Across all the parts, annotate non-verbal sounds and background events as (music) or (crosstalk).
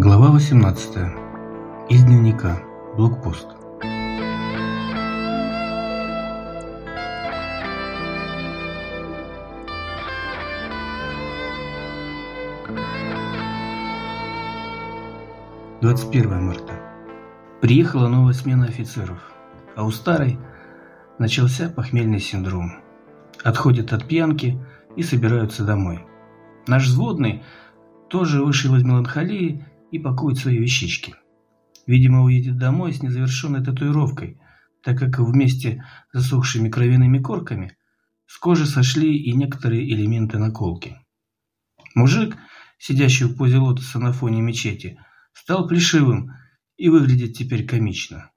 Глава 18. Из дневника. Блокпост. Двадцать первое марта. Приехала новая смена офицеров, а у старой начался похмельный синдром. Отходят от пьянки и собираются домой. Наш взводный тоже вышел из меланхолии и пакует свои вещички. Видимо, уедет домой с незавершенной татуировкой, так как вместе с засохшими кровяными корками с кожи сошли и некоторые элементы наколки. Мужик, сидящий в позе лотоса на фоне мечети, стал плешивым и выглядит теперь комично.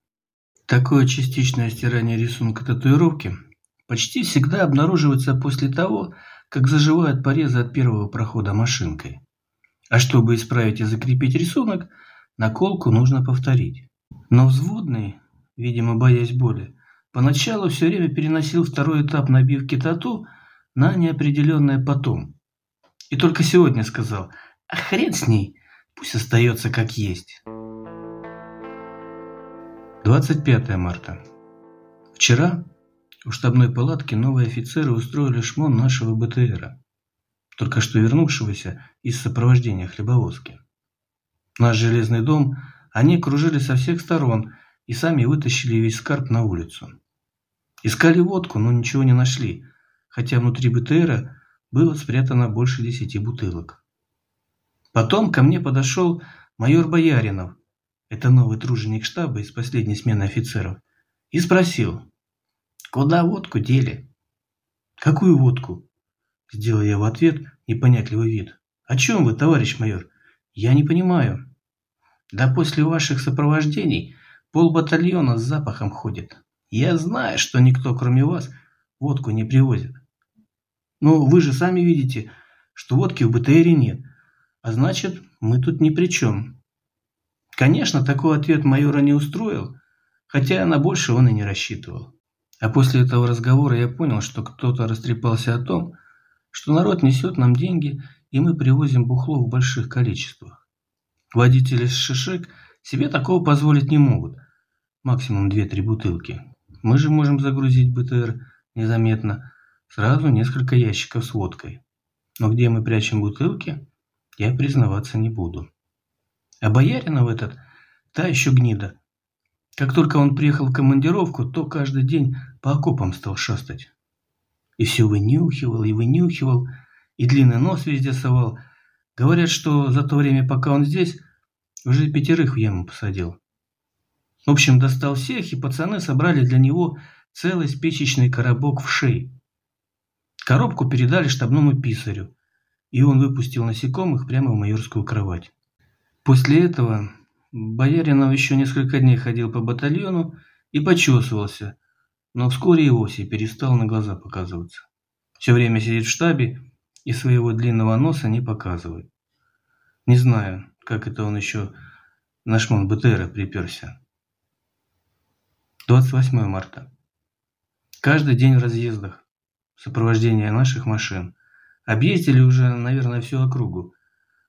Такое частичное стирание рисунка татуировки почти всегда обнаруживается после того, как заживают порезы от первого прохода машинкой. А чтобы исправить и закрепить рисунок, наколку нужно повторить. Но взводный, видимо, боясь боли, поначалу все время переносил второй этап набивки тату на неопределенное потом. И только сегодня сказал, а хрен с ней, пусть остается как есть. 25 марта. Вчера у штабной палатки новые офицеры устроили шмон нашего БТРа только что вернувшегося из сопровождения хлебовозки. Наш железный дом они кружили со всех сторон и сами вытащили весь скарб на улицу. Искали водку, но ничего не нашли, хотя внутри БТРа было спрятано больше десяти бутылок. Потом ко мне подошел майор Бояринов, это новый труженик штаба из последней смены офицеров, и спросил, куда водку дели? Какую водку? Сделал я в ответ непонятливый вид. «О чем вы, товарищ майор? Я не понимаю». «Да после ваших сопровождений полбатальона с запахом ходит. Я знаю, что никто, кроме вас, водку не привозит. Но вы же сами видите, что водки в БТРе нет, а значит, мы тут ни при чем». Конечно, такой ответ майора не устроил, хотя на больше он и не рассчитывал. А после этого разговора я понял, что кто-то растрепался о том, что народ несет нам деньги, и мы привозим бухло в больших количествах. Водители с шишек себе такого позволить не могут. Максимум 2-3 бутылки. Мы же можем загрузить БТР незаметно сразу несколько ящиков с водкой. Но где мы прячем бутылки, я признаваться не буду. А Бояринов этот, та еще гнида. Как только он приехал в командировку, то каждый день по окопам стал шастать и все вынюхивал и вынюхивал, и длинный нос везде совал. Говорят, что за то время, пока он здесь, уже пятерых в яму посадил. В общем, достал всех, и пацаны собрали для него целый спичечный коробок в шее. Коробку передали штабному писарю, и он выпустил насекомых прямо в майорскую кровать. После этого Бояринов еще несколько дней ходил по батальону и почесывался, но вскоре и вовсе перестал на глаза показываться. Все время сидит в штабе и своего длинного носа не показывает. Не знаю, как это он еще на шмон БТРа приперся. 28 марта. Каждый день в разъездах. Сопровождение наших машин. Объездили уже, наверное, всю округу.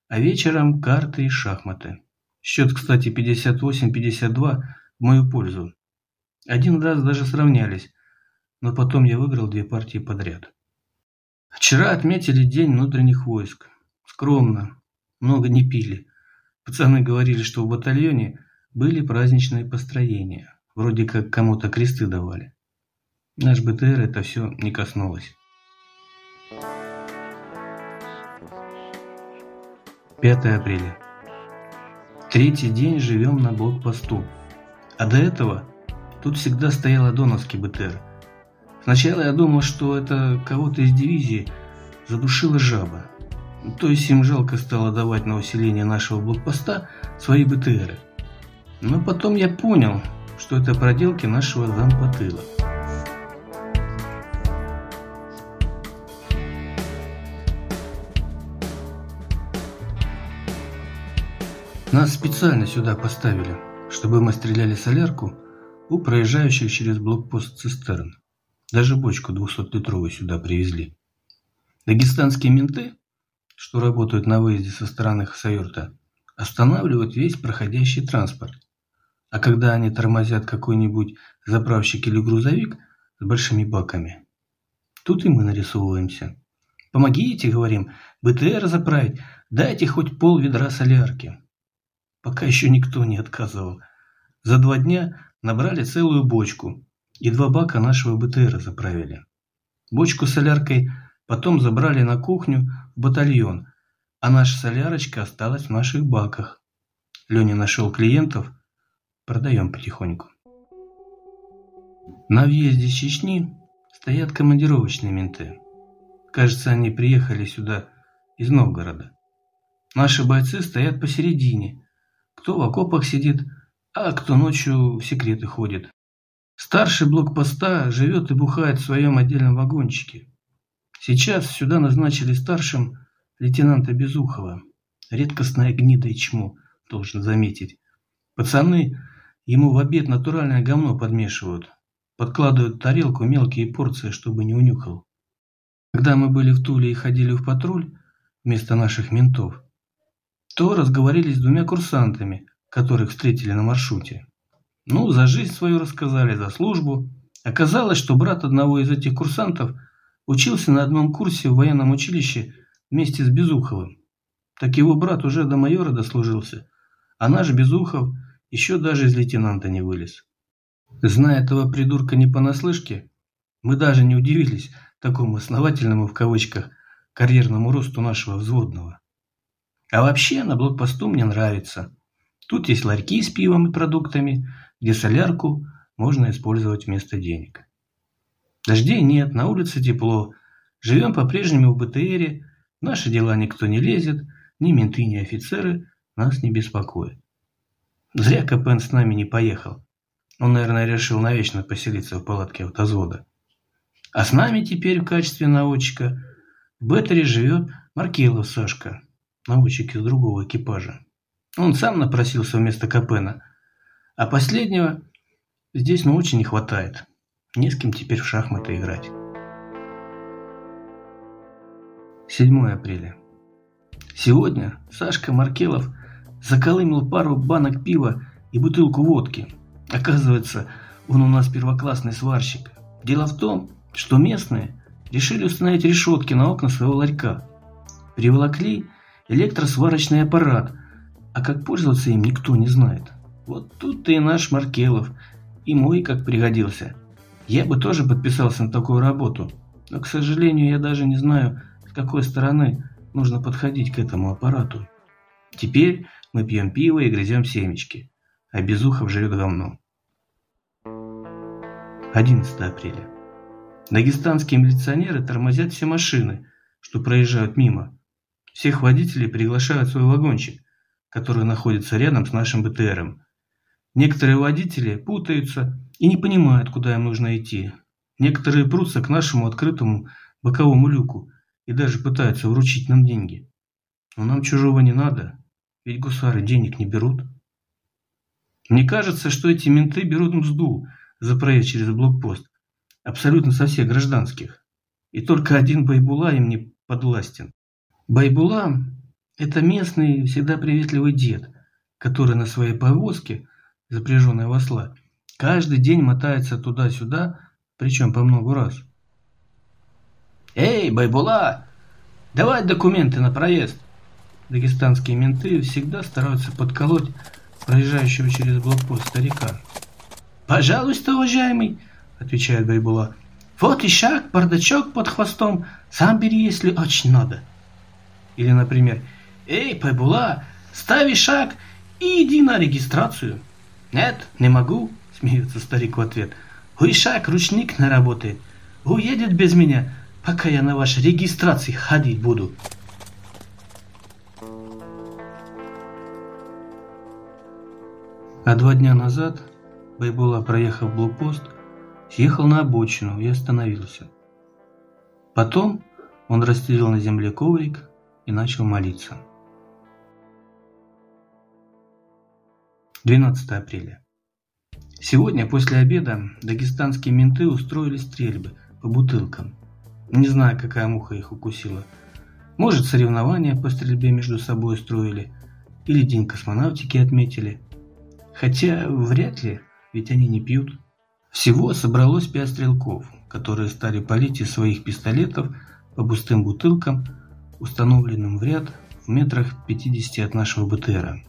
А вечером карты и шахматы. Счет, кстати, 58-52 в мою пользу. Один раз даже сравнялись, но потом я выиграл две партии подряд. Вчера отметили День внутренних войск. Скромно, много не пили. Пацаны говорили, что в батальоне были праздничные построения. Вроде как кому-то кресты давали. Наш БТР это все не коснулось. 5 апреля. Третий день живем на блокпосту. А до этого Тут всегда стояла доновский БТР. Сначала я думал, что это кого-то из дивизии задушила жаба. То есть им жалко стало давать на усиление нашего блокпоста свои БТРы. Но потом я понял, что это проделки нашего зампотыла. Нас специально сюда поставили, чтобы мы стреляли солярку у проезжающих через блокпост цистерн. Даже бочку 200-литровую сюда привезли. Дагестанские менты, что работают на выезде со стороны Хасавюрта, останавливают весь проходящий транспорт. А когда они тормозят какой-нибудь заправщик или грузовик с большими баками, тут и мы нарисовываемся. «Помогите, — говорим, — БТР заправить, дайте хоть пол ведра солярки». Пока еще никто не отказывал. За два дня набрали целую бочку, и два бака нашего БТРа заправили. Бочку с соляркой потом забрали на кухню в батальон, а наша солярочка осталась в наших баках. Леня нашел клиентов, продаем потихоньку. На въезде с Чечни стоят командировочные менты. Кажется, они приехали сюда из Новгорода. Наши бойцы стоят посередине. Кто в окопах сидит, а кто ночью в секреты ходит. Старший блокпоста живет и бухает в своем отдельном вагончике. Сейчас сюда назначили старшим лейтенанта Безухова. Редкостная гнида и чмо, должен заметить. Пацаны ему в обед натуральное говно подмешивают. Подкладывают в тарелку мелкие порции, чтобы не унюхал. Когда мы были в Туле и ходили в патруль вместо наших ментов, то разговорились с двумя курсантами, которых встретили на маршруте. Ну, за жизнь свою рассказали, за службу. Оказалось, что брат одного из этих курсантов учился на одном курсе в военном училище вместе с Безуховым. Так его брат уже до майора дослужился, а наш Безухов еще даже из лейтенанта не вылез. Зная этого придурка не понаслышке, мы даже не удивились такому основательному в кавычках карьерному росту нашего взводного. А вообще на блокпосту мне нравится. Тут есть ларьки с пивом и продуктами, где солярку можно использовать вместо денег. Дождей нет, на улице тепло. Живем по-прежнему в БТРе, наши дела никто не лезет, ни менты, ни офицеры нас не беспокоят. Зря Капен с нами не поехал. Он, наверное, решил навечно поселиться в палатке автозвода. А с нами теперь в качестве наводчика в Беттере живет Маркелов Сашка, наводчик из другого экипажа. Он сам напросился вместо Капена, а последнего здесь ну очень не хватает. Не с кем теперь в шахматы играть. 7 апреля. Сегодня Сашка Маркелов заколымил пару банок пива и бутылку водки. Оказывается, он у нас первоклассный сварщик. Дело в том, что местные решили установить решетки на окна своего ларька. Приволокли электросварочный аппарат, а как пользоваться им никто не знает. Вот тут и наш Маркелов, и мой как пригодился. Я бы тоже подписался на такую работу, но, к сожалению, я даже не знаю, с какой стороны нужно подходить к этому аппарату. Теперь мы пьем пиво и грызем семечки, а Безухов жрет говно. 11 апреля. Дагестанские милиционеры тормозят все машины, что проезжают мимо. Всех водителей приглашают в свой вагончик, который находится рядом с нашим БТРом. Некоторые водители путаются и не понимают, куда им нужно идти. Некоторые прутся к нашему открытому боковому люку и даже пытаются вручить нам деньги. Но нам чужого не надо, ведь гусары денег не берут. Мне кажется, что эти менты берут мзду за проезд через блокпост. Абсолютно со всех гражданских. И только один Байбула им не подвластен. Байбула – это местный, всегда приветливый дед, который на своей повозке, запряженной в осла, каждый день мотается туда-сюда, причем по много раз. «Эй, Байбула, давай документы на проезд!» Дагестанские менты всегда стараются подколоть проезжающего через блокпост старика. «Пожалуйста, уважаемый!» – отвечает Байбула. «Вот и шаг, бардачок под хвостом. Сам бери, если очень надо». Или, например, «Эй, Байбула, стави шаг и иди на регистрацию». «Нет, не могу», – смеется старик в ответ. «У шаг ручник не работает. Уедет без меня пока я на вашей регистрации ходить буду. А два дня назад Байбула, проехав блокпост, съехал на обочину и остановился. Потом он расстелил на земле коврик и начал молиться. 12 апреля. Сегодня после обеда дагестанские менты устроили стрельбы по бутылкам. Не знаю, какая муха их укусила. Может, соревнования по стрельбе между собой устроили. или День космонавтики отметили. Хотя вряд ли, ведь они не пьют. Всего собралось пять стрелков, которые стали палить из своих пистолетов по пустым бутылкам, установленным в ряд в метрах 50 от нашего БТРа.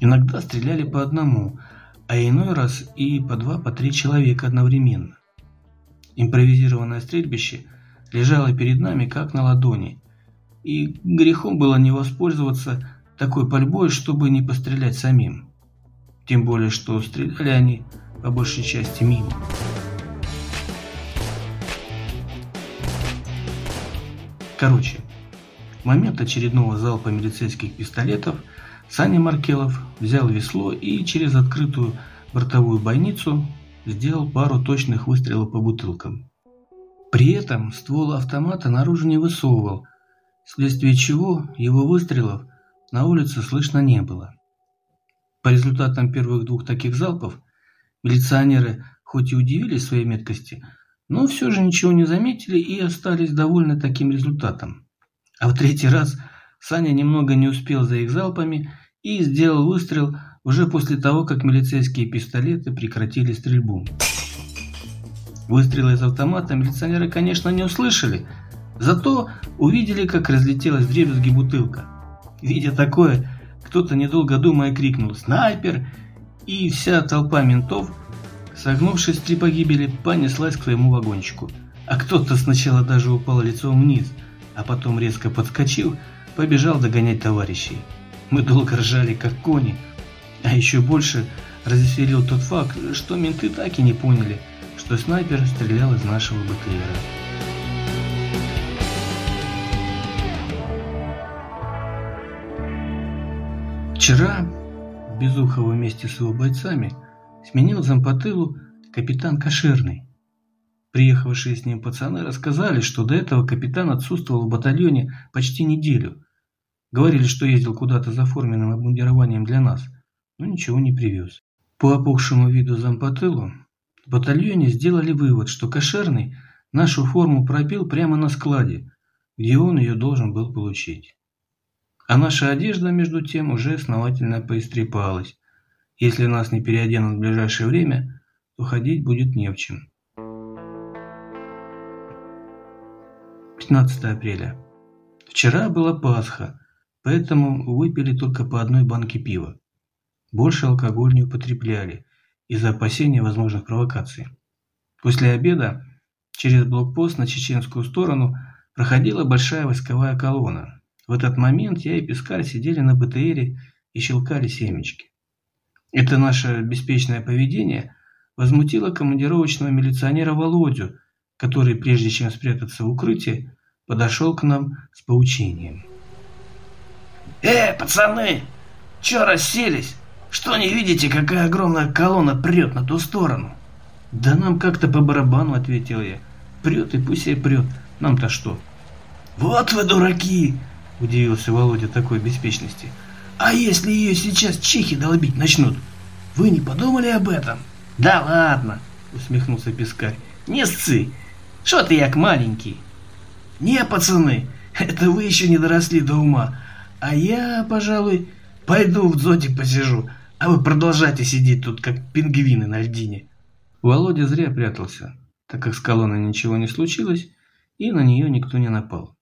Иногда стреляли по одному, а иной раз и по два, по три человека одновременно. Импровизированное стрельбище лежало перед нами как на ладони, и грехом было не воспользоваться такой пальбой, чтобы не пострелять самим. Тем более, что стреляли они по большей части мимо. Короче, момент очередного залпа милицейских пистолетов Саня Маркелов взял весло и через открытую бортовую бойницу сделал пару точных выстрелов по бутылкам. При этом ствол автомата наружу не высовывал, вследствие чего его выстрелов на улице слышно не было. По результатам первых двух таких залпов милиционеры хоть и удивились своей меткости, но все же ничего не заметили и остались довольны таким результатом. А в третий раз Саня немного не успел за их залпами и сделал выстрел уже после того, как милицейские пистолеты прекратили стрельбу. Выстрелы из автомата милиционеры, конечно, не услышали, зато увидели, как разлетелась в дребезги бутылка. Видя такое, кто-то, недолго думая, крикнул «Снайпер!» и вся толпа ментов, согнувшись три погибели, понеслась к своему вагончику. А кто-то сначала даже упал лицом вниз, а потом резко подскочил, побежал догонять товарищей. Мы долго ржали, как кони, а еще больше развеселил тот факт, что менты так и не поняли, что снайпер стрелял из нашего БТРа. Вчера Безухова вместе с его бойцами сменил зампотылу капитан Кошерный. Приехавшие с ним пацаны рассказали, что до этого капитан отсутствовал в батальоне почти неделю. Говорили, что ездил куда-то за форменным обмундированием для нас – но ничего не привез. По опухшему виду зампотылу в батальоне сделали вывод, что кошерный нашу форму пропил прямо на складе, где он ее должен был получить. А наша одежда, между тем, уже основательно поистрепалась. Если нас не переоденут в ближайшее время, то ходить будет не в чем. 15 апреля. Вчера была Пасха, поэтому выпили только по одной банке пива больше алкоголь не употребляли из-за опасения возможных провокаций. После обеда через блокпост на чеченскую сторону проходила большая войсковая колонна. В этот момент я и Пискарь сидели на БТРе и щелкали семечки. Это наше беспечное поведение возмутило командировочного милиционера Володю, который, прежде чем спрятаться в укрытии, подошел к нам с поучением. «Э, пацаны, чё расселись? Что не видите, какая огромная колонна прет на ту сторону? Да нам как-то по барабану, ответил я. Прет и пусть и прет. Нам-то что? Вот вы дураки, удивился Володя такой беспечности. А если ее сейчас чехи долбить начнут? Вы не подумали об этом? Да ладно, усмехнулся Пискарь. Не сцы. Что ты як маленький? Не, пацаны, (laughs) это вы еще не доросли до ума. А я, пожалуй, пойду в зонтик посижу. А вы продолжайте сидеть тут, как пингвины на льдине. Володя зря прятался, так как с колонной ничего не случилось, и на нее никто не напал.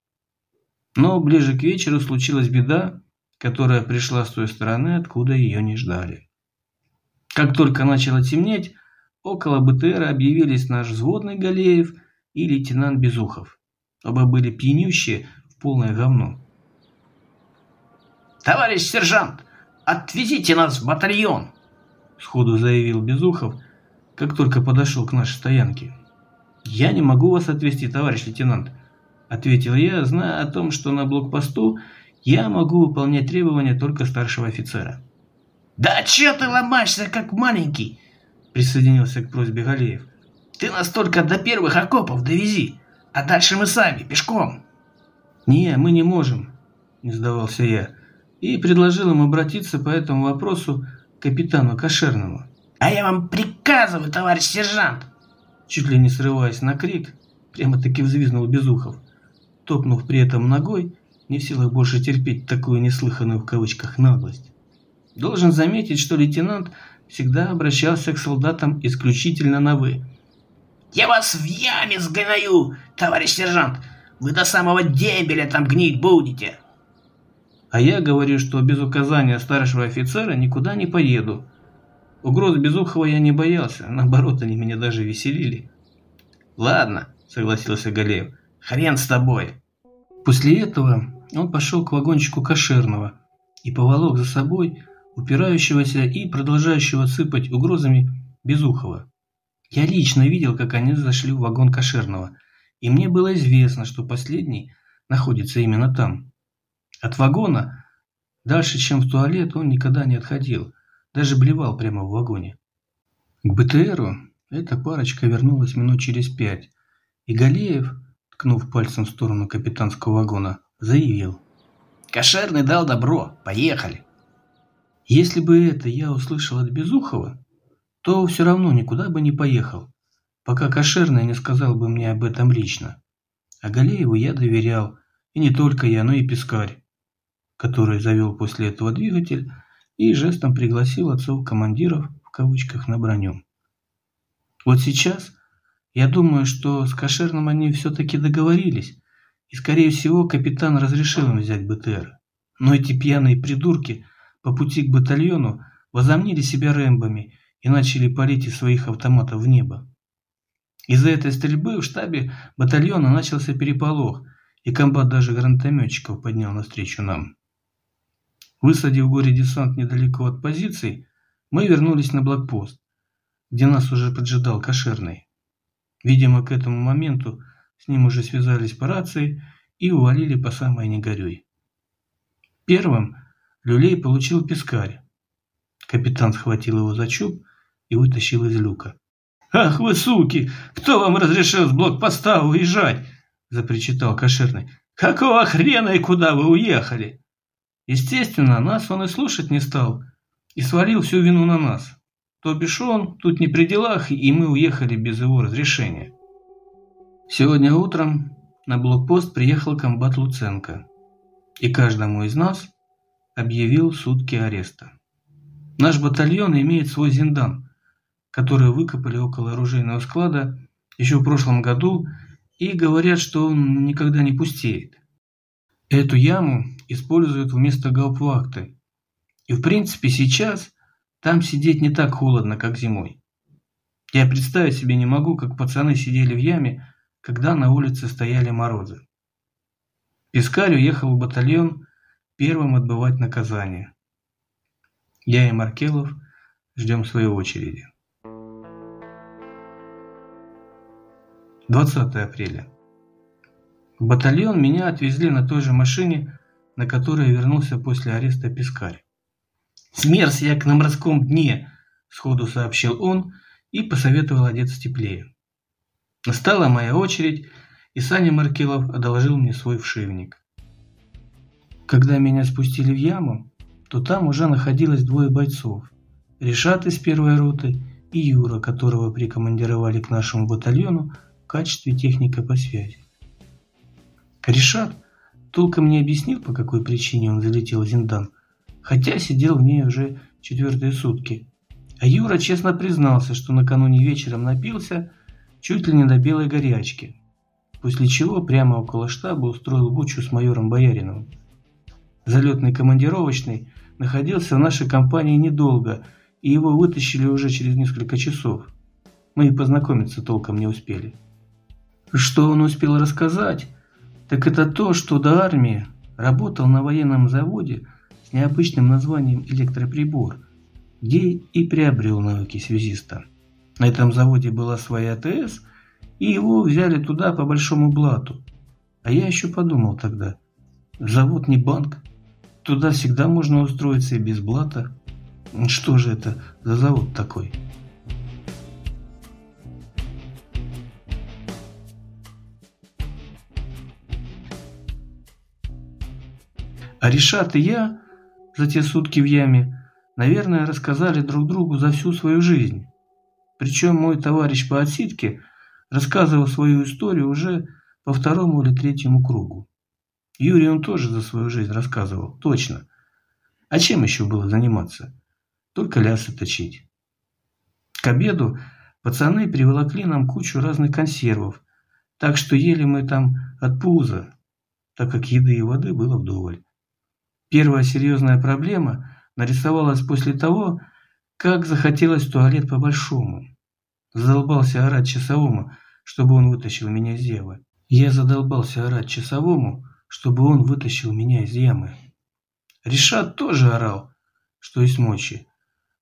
Но ближе к вечеру случилась беда, которая пришла с той стороны, откуда ее не ждали. Как только начало темнеть, около БТРа объявились наш взводный Галеев и лейтенант Безухов. Оба были пьянющие в полное говно. «Товарищ сержант, «Отвезите нас в батальон!» Сходу заявил Безухов, как только подошел к нашей стоянке. «Я не могу вас отвезти, товарищ лейтенант», ответил я, зная о том, что на блокпосту я могу выполнять требования только старшего офицера. «Да чё ты ломаешься, как маленький?» присоединился к просьбе Галеев. «Ты нас только до первых окопов довези, а дальше мы сами, пешком». «Не, мы не можем», не сдавался я и предложил им обратиться по этому вопросу к капитану Кошерному. «А я вам приказываю, товарищ сержант!» Чуть ли не срываясь на крик, прямо-таки взвизнул Безухов, топнув при этом ногой не в силах больше терпеть такую неслыханную в кавычках наглость. Должен заметить, что лейтенант всегда обращался к солдатам исключительно на «вы». «Я вас в яме сгоню, товарищ сержант! Вы до самого дембеля там гнить будете!» А я говорю, что без указания старшего офицера никуда не поеду. Угроз Безухова я не боялся, наоборот, они меня даже веселили. «Ладно», — согласился Галеев, — «хрен с тобой». После этого он пошел к вагончику Кошерного и поволок за собой упирающегося и продолжающего сыпать угрозами Безухова. Я лично видел, как они зашли в вагон Кошерного, и мне было известно, что последний находится именно там. От вагона дальше, чем в туалет, он никогда не отходил, даже блевал прямо в вагоне. К БТРу эта парочка вернулась минут через пять, и Галеев, ткнув пальцем в сторону капитанского вагона, заявил. «Кошерный дал добро, поехали!» Если бы это я услышал от Безухова, то все равно никуда бы не поехал, пока Кошерный не сказал бы мне об этом лично. А Галееву я доверял, и не только я, но и Пискарь который завел после этого двигатель и жестом пригласил отцов-командиров в кавычках на броню. Вот сейчас я думаю, что с Кошерным они все-таки договорились, и, скорее всего, капитан разрешил им взять БТР. Но эти пьяные придурки по пути к батальону возомнили себя рэмбами и начали палить из своих автоматов в небо. Из-за этой стрельбы в штабе батальона начался переполох, и комбат даже гранатометчиков поднял навстречу нам. Высадив горе-десант недалеко от позиций, мы вернулись на блокпост, где нас уже поджидал Кошерный. Видимо, к этому моменту с ним уже связались по рации и увалили по самой негорюй. Первым люлей получил пескарь. Капитан схватил его за чуб и вытащил из люка. «Ах вы, суки! Кто вам разрешил с блокпоста уезжать?» – запричитал Кошерный. «Какого хрена и куда вы уехали?» Естественно, нас он и слушать не стал, и свалил всю вину на нас. То бишь он тут не при делах, и мы уехали без его разрешения. Сегодня утром на блокпост приехал комбат Луценко, и каждому из нас объявил сутки ареста. Наш батальон имеет свой зиндан, который выкопали около оружейного склада еще в прошлом году, и говорят, что он никогда не пустеет. Эту яму используют вместо гаупвахты. И в принципе сейчас там сидеть не так холодно, как зимой. Я представить себе не могу, как пацаны сидели в яме, когда на улице стояли морозы. Пискарь уехал в батальон первым отбывать наказание. Я и Маркелов ждем своей очереди. 20 апреля. В батальон меня отвезли на той же машине, на которой вернулся после ареста Пискарь. «Смерз я к на морском дне», – сходу сообщил он и посоветовал одеться теплее. Настала моя очередь, и Саня Маркелов одолжил мне свой вшивник. Когда меня спустили в яму, то там уже находилось двое бойцов. Решат из первой роты и Юра, которого прикомандировали к нашему батальону в качестве техника по связи. Решат толком не объяснил, по какой причине он залетел в Зиндан, хотя сидел в ней уже четвертые сутки. А Юра честно признался, что накануне вечером напился чуть ли не до белой горячки, после чего прямо около штаба устроил бучу с майором Бояриновым. Залетный командировочный находился в нашей компании недолго, и его вытащили уже через несколько часов. Мы и познакомиться толком не успели. Что он успел рассказать, так это то, что до армии работал на военном заводе с необычным названием «Электроприбор», где и приобрел навыки связиста. На этом заводе была своя АТС, и его взяли туда по большому блату. А я еще подумал тогда, завод не банк, туда всегда можно устроиться и без блата. Что же это за завод такой?» А Решат и я за те сутки в яме, наверное, рассказали друг другу за всю свою жизнь. Причем мой товарищ по отсидке рассказывал свою историю уже по второму или третьему кругу. Юрий он тоже за свою жизнь рассказывал, точно. А чем еще было заниматься? Только лясы точить. К обеду пацаны приволокли нам кучу разных консервов, так что ели мы там от пуза, так как еды и воды было вдоволь. Первая серьезная проблема нарисовалась после того, как захотелось туалет по-большому. Задолбался орать часовому, чтобы он вытащил меня из ямы. Я задолбался орать часовому, чтобы он вытащил меня из ямы. Решат тоже орал, что есть мочи.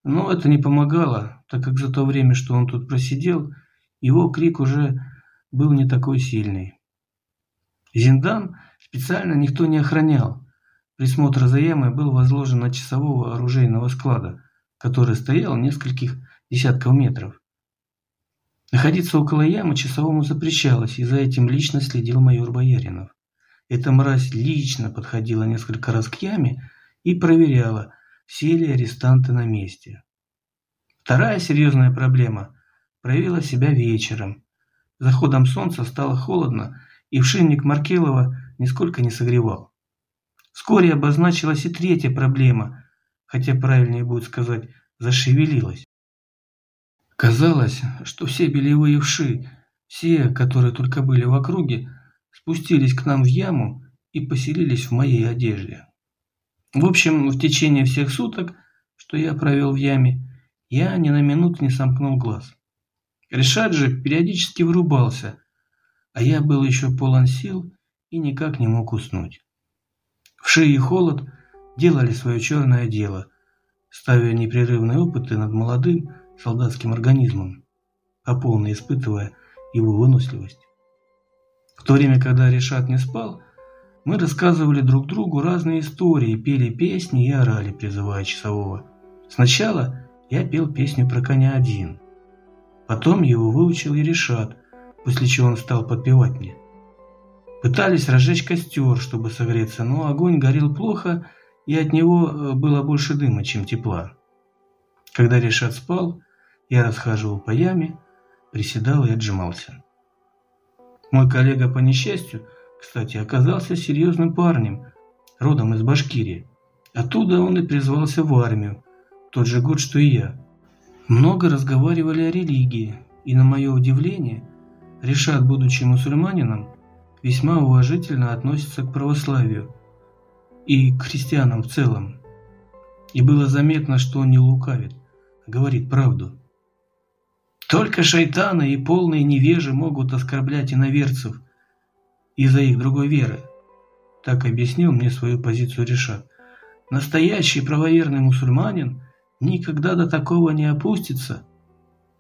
Но это не помогало, так как за то время, что он тут просидел, его крик уже был не такой сильный. Зиндан специально никто не охранял. Присмотр за ямой был возложен на часового оружейного склада, который стоял нескольких десятков метров. Находиться около ямы часовому запрещалось, и за этим лично следил майор Бояринов. Эта мразь лично подходила несколько раз к яме и проверяла, все ли арестанты на месте. Вторая серьезная проблема проявила себя вечером. Заходом солнца стало холодно, и вшинник Маркелова нисколько не согревал. Вскоре обозначилась и третья проблема, хотя правильнее будет сказать, зашевелилась. Казалось, что все белевые вши, все, которые только были в округе, спустились к нам в яму и поселились в моей одежде. В общем, в течение всех суток, что я провел в яме, я ни на минуту не сомкнул глаз. Решат же периодически вырубался, а я был еще полон сил и никак не мог уснуть. Вши и холод делали свое черное дело, ставя непрерывные опыты над молодым, солдатским организмом, а полно испытывая его выносливость. В то время, когда Решат не спал, мы рассказывали друг другу разные истории, пели песни и орали, призывая часового. Сначала я пел песню про коня один. Потом его выучил и Решат, после чего он стал подпевать мне. Пытались разжечь костер, чтобы согреться, но огонь горел плохо, и от него э, было больше дыма, чем тепла. Когда Решат спал, я расхаживал по яме, приседал и отжимался. Мой коллега по несчастью, кстати, оказался серьезным парнем, родом из Башкирии. Оттуда он и призвался в армию, тот же год, что и я. Много разговаривали о религии, и на мое удивление, Решат, будучи мусульманином, весьма уважительно относится к православию и к христианам в целом. И было заметно, что он не лукавит, а говорит правду. Только шайтаны и полные невежи могут оскорблять иноверцев из-за их другой веры. Так объяснил мне свою позицию Решат. Настоящий правоверный мусульманин никогда до такого не опустится,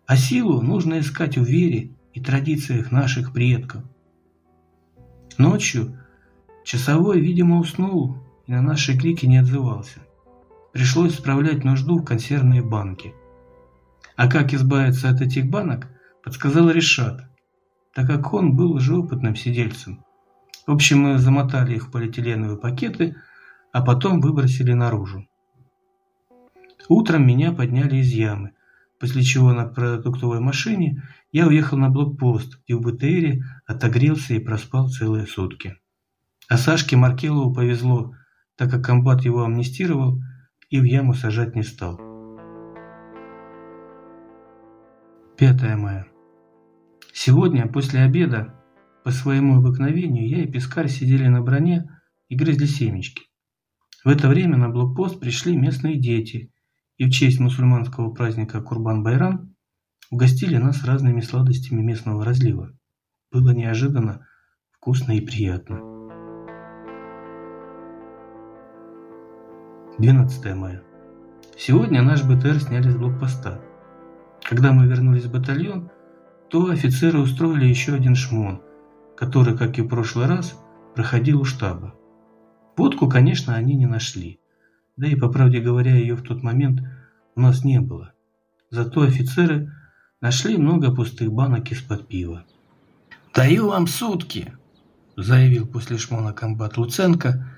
а силу нужно искать в вере и традициях наших предков. Ночью часовой, видимо, уснул и на наши крики не отзывался. Пришлось справлять нужду в консервные банки – а как избавиться от этих банок, подсказал Решат, так как он был уже опытным сидельцем. В общем, мы замотали их в полиэтиленовые пакеты, а потом выбросили наружу. Утром меня подняли из ямы, после чего на продуктовой машине я уехал на блокпост, где в БТРе отогрелся и проспал целые сутки. А Сашке Маркелову повезло, так как комбат его амнистировал и в яму сажать не стал. 5 мая. Сегодня, после обеда, по своему обыкновению, я и Пескарь сидели на броне и грызли семечки. В это время на блокпост пришли местные дети и в честь мусульманского праздника Курбан-Байрам угостили нас разными сладостями местного разлива. Было неожиданно, вкусно и приятно. 12 мая. Сегодня наш БТР сняли с блокпоста. Когда мы вернулись в батальон, то офицеры устроили еще один шмон, который, как и в прошлый раз, проходил у штаба. Водку, конечно, они не нашли. Да и, по правде говоря, ее в тот момент у нас не было. Зато офицеры нашли много пустых банок из-под пива. «Даю вам сутки», – заявил после шмона комбат Луценко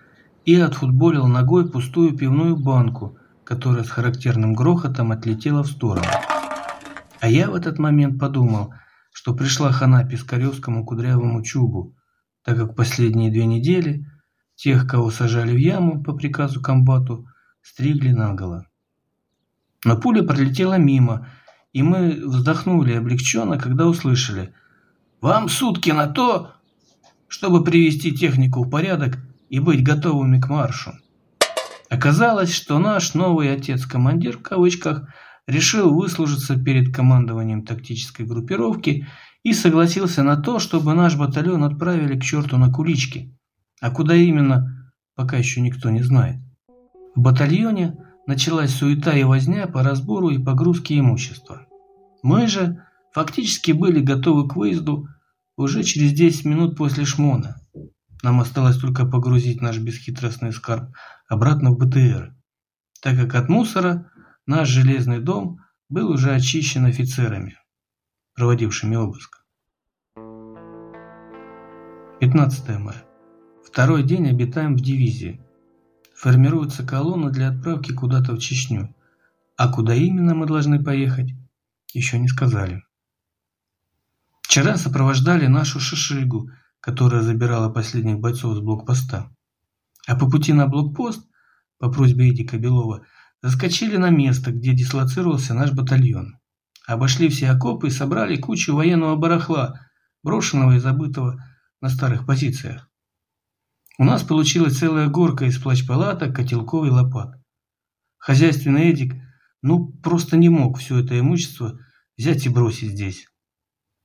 и отфутболил ногой пустую пивную банку, которая с характерным грохотом отлетела в сторону. А я в этот момент подумал, что пришла хана Пискаревскому кудрявому чубу, так как последние две недели Тех, кого сажали в яму по приказу комбату, стригли наголо. Но пуля пролетела мимо, и мы вздохнули облегченно, когда услышали «Вам сутки на то, чтобы привести технику в порядок и быть готовыми к маршу». Оказалось, что наш новый отец-командир, в кавычках, решил выслужиться перед командованием тактической группировки и согласился на то, чтобы наш батальон отправили к черту на кулички. А куда именно, пока еще никто не знает. В батальоне началась суета и возня по разбору и погрузке имущества. Мы же фактически были готовы к выезду уже через 10 минут после шмона. Нам осталось только погрузить наш бесхитростный скарб обратно в БТР, так как от мусора наш железный дом был уже очищен офицерами, проводившими обыск. 15 мая. Второй день обитаем в дивизии. Формируется колонна для отправки куда-то в Чечню. А куда именно мы должны поехать, еще не сказали. Вчера сопровождали нашу шишигу, которая забирала последних бойцов с блокпоста. А по пути на блокпост, по просьбе Эдика Белова, заскочили на место, где дислоцировался наш батальон. Обошли все окопы и собрали кучу военного барахла, брошенного и забытого на старых позициях. У нас получилась целая горка из плащ-палаток, котелков и лопат. Хозяйственный Эдик, ну, просто не мог все это имущество взять и бросить здесь.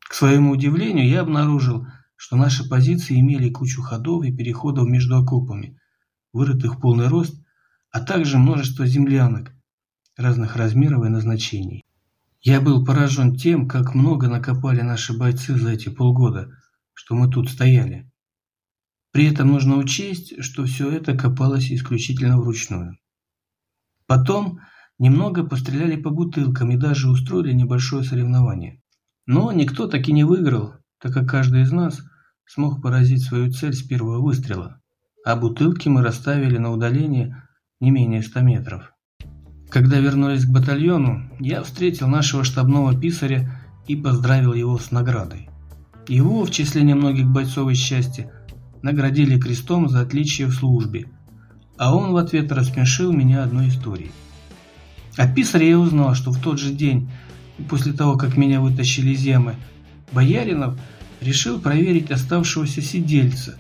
К своему удивлению, я обнаружил, что наши позиции имели кучу ходов и переходов между окопами, вырытых в полный рост, а также множество землянок разных размеров и назначений. Я был поражен тем, как много накопали наши бойцы за эти полгода, что мы тут стояли. При этом нужно учесть, что все это копалось исключительно вручную. Потом немного постреляли по бутылкам и даже устроили небольшое соревнование. Но никто так и не выиграл, так как каждый из нас смог поразить свою цель с первого выстрела, а бутылки мы расставили на удаление не менее 100 метров. Когда вернулись к батальону, я встретил нашего штабного писаря и поздравил его с наградой. Его, в числе немногих бойцов из счастья, наградили крестом за отличие в службе, а он в ответ рассмешил меня одной историей. От писаря я узнал, что в тот же день, после того, как меня вытащили из ямы, Бояринов решил проверить оставшегося сидельца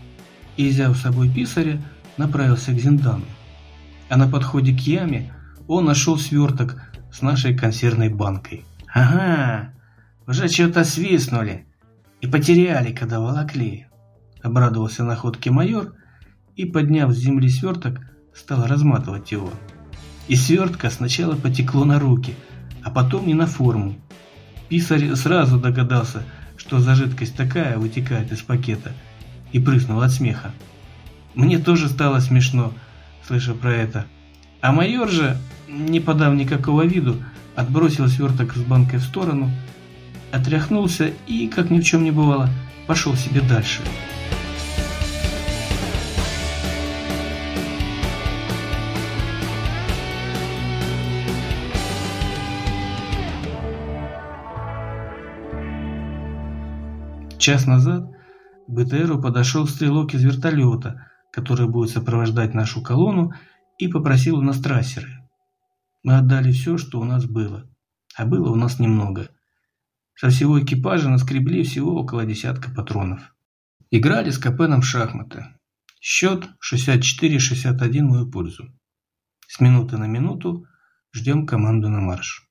и, взяв с собой писаря, направился к Зиндану. А на подходе к яме он нашел сверток с нашей консервной банкой. «Ага, уже что-то свистнули и потеряли, когда волокли», Обрадовался находке майор и, подняв с земли сверток, стал разматывать его. И свертка сначала потекло на руки, а потом и на форму. Писарь сразу догадался, что за жидкость такая вытекает из пакета, и прыснул от смеха. Мне тоже стало смешно, слыша про это. А майор же, не подав никакого виду, отбросил сверток с банкой в сторону, отряхнулся и, как ни в чем не бывало, пошел себе дальше. Час назад к БТРу подошел стрелок из вертолета, который будет сопровождать нашу колонну, и попросил у нас трассеры. Мы отдали все, что у нас было, а было у нас немного. Со всего экипажа наскребли всего около десятка патронов. Играли с Капеном в шахматы. Счет 64-61 в мою пользу. С минуты на минуту ждем команду на марш.